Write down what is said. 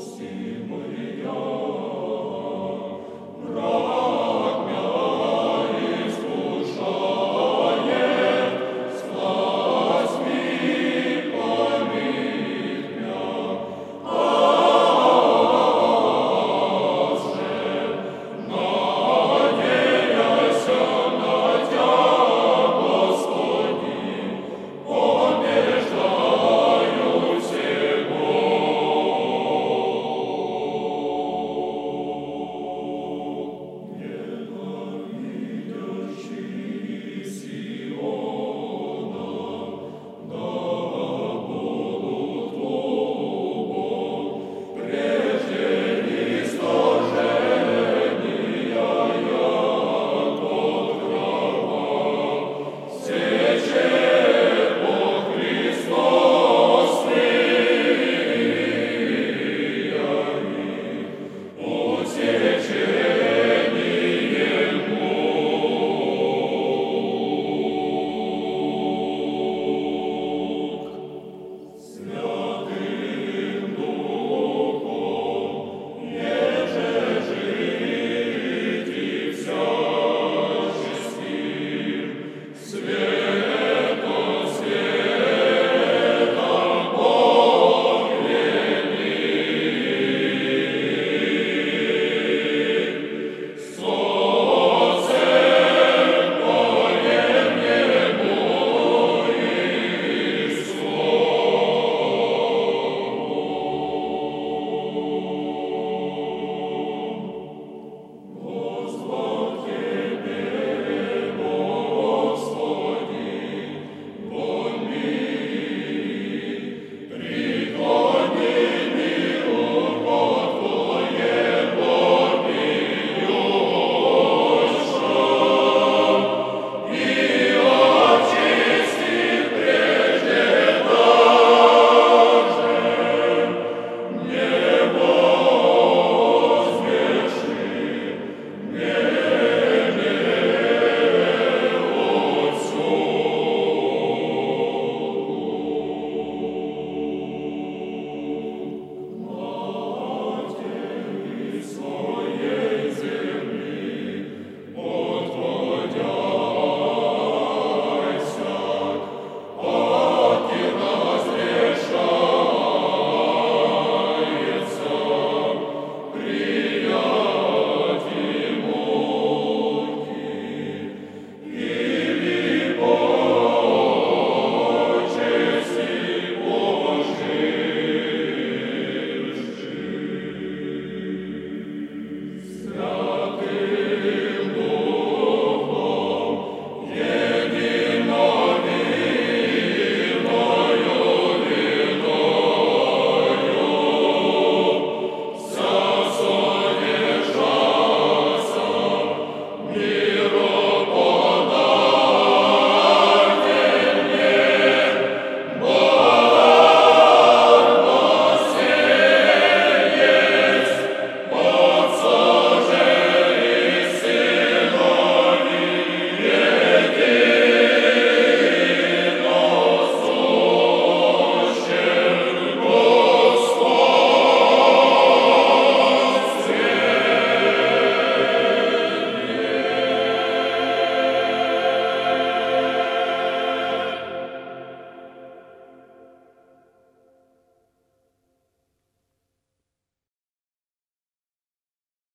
Прости моя,